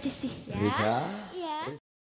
Sisi